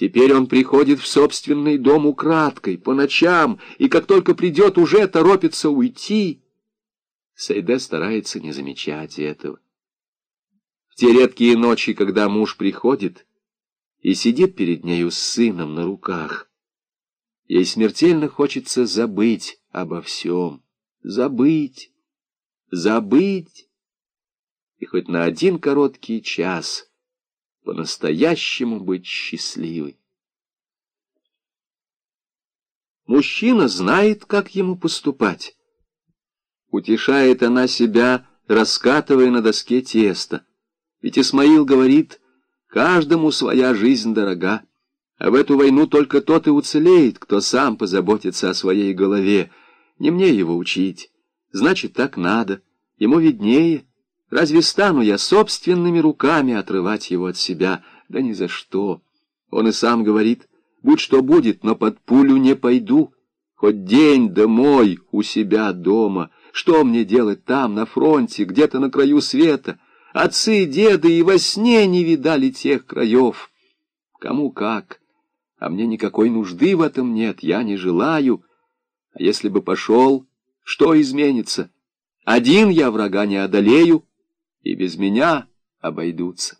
Теперь он приходит в собственный дом украдкой, по ночам, и как только придет, уже торопится уйти. Сейде старается не замечать этого. В те редкие ночи, когда муж приходит и сидит перед нею с сыном на руках, ей смертельно хочется забыть обо всем, забыть, забыть, и хоть на один короткий час — по-настоящему быть счастливой. Мужчина знает, как ему поступать. Утешает она себя, раскатывая на доске тесто. Ведь Исмаил говорит, каждому своя жизнь дорога, а в эту войну только тот и уцелеет, кто сам позаботится о своей голове. Не мне его учить. Значит, так надо. Ему виднее. Разве стану я собственными руками отрывать его от себя? Да ни за что. Он и сам говорит, будь что будет, но под пулю не пойду. Хоть день домой у себя дома. Что мне делать там, на фронте, где-то на краю света? Отцы, деды и во сне не видали тех краев. Кому как. А мне никакой нужды в этом нет, я не желаю. А если бы пошел, что изменится? Один я врага не одолею, и без меня обойдутся.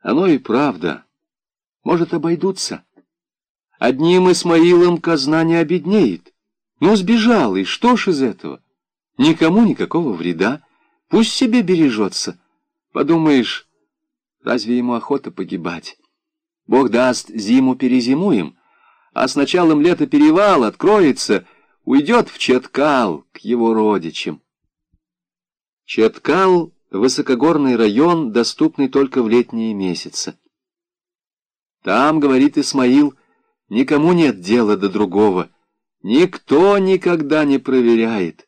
Оно и правда. Может, обойдутся. Одним Исмаилом казна не обеднеет. Ну, сбежал, и что ж из этого? Никому никакого вреда. Пусть себе бережется. Подумаешь, разве ему охота погибать? Бог даст, зиму перезимуем, а с началом лета перевал откроется, уйдет в Четкал к его родичам. Четкал — высокогорный район, доступный только в летние месяцы. Там, говорит Исмаил, никому нет дела до другого. Никто никогда не проверяет.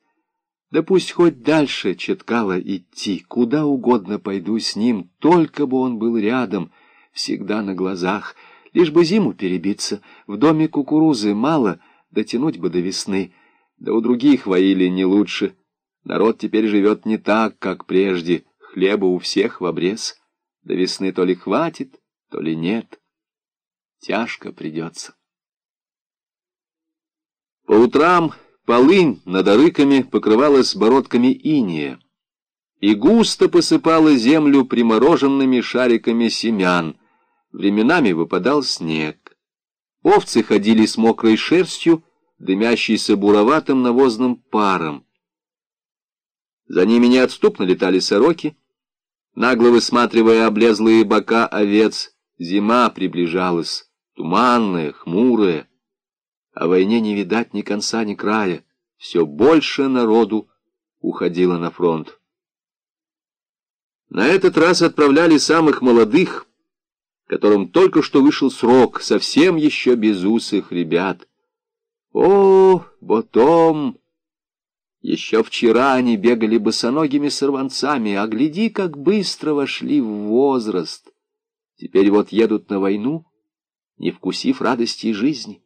Да пусть хоть дальше Четкала идти, куда угодно пойду с ним, только бы он был рядом, всегда на глазах, лишь бы зиму перебиться. В доме кукурузы мало, дотянуть бы до весны, да у других воили не лучше — Народ теперь живет не так, как прежде. Хлеба у всех в обрез. До весны то ли хватит, то ли нет. Тяжко придется. По утрам полынь над арыками покрывалась бородками иния и густо посыпала землю примороженными шариками семян. Временами выпадал снег. Овцы ходили с мокрой шерстью, дымящейся буроватым навозным паром. За ними неотступно летали сороки. Нагло высматривая облезлые бока овец, зима приближалась, туманная, хмурая. О войне не видать ни конца, ни края. Все больше народу уходило на фронт. На этот раз отправляли самых молодых, которым только что вышел срок, совсем еще безусых ребят. О, Ботом! Еще вчера они бегали босоногими сорванцами, а гляди, как быстро вошли в возраст. Теперь вот едут на войну, не вкусив радости жизни.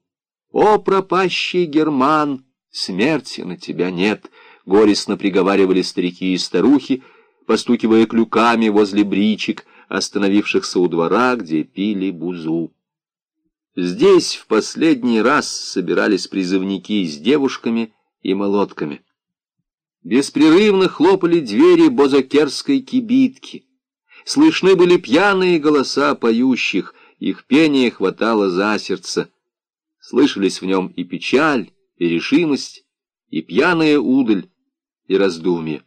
О, пропащий герман, смерти на тебя нет, горестно приговаривали старики и старухи, постукивая клюками возле бричек, остановившихся у двора, где пили бузу. Здесь в последний раз собирались призывники с девушками и молотками. Беспрерывно хлопали двери бозокерской кибитки. Слышны были пьяные голоса поющих, их пение хватало за сердце. Слышались в нем и печаль, и решимость, и пьяная удаль, и раздумье.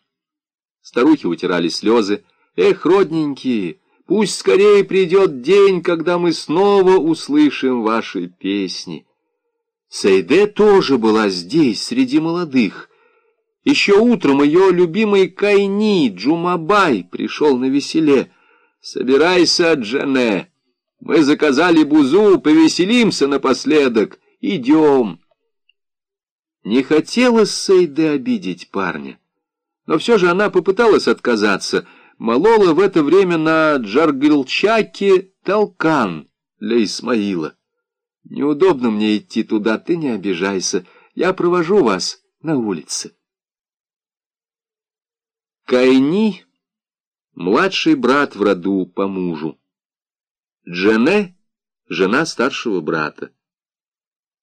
Старухи утирали слезы. «Эх, родненькие, пусть скорее придет день, когда мы снова услышим ваши песни». Сейде тоже была здесь, среди молодых, еще утром ее любимый Кайни, Джумабай, пришел на веселе. «Собирайся, Джане, мы заказали бузу, повеселимся напоследок, идем». Не хотелось Сейде обидеть парня, но все же она попыталась отказаться, молола в это время на Джаргилчаке толкан для Исмаила. «Неудобно мне идти туда, ты не обижайся, я провожу вас на улице». Кайни — младший брат в роду по мужу. Джене жена старшего брата.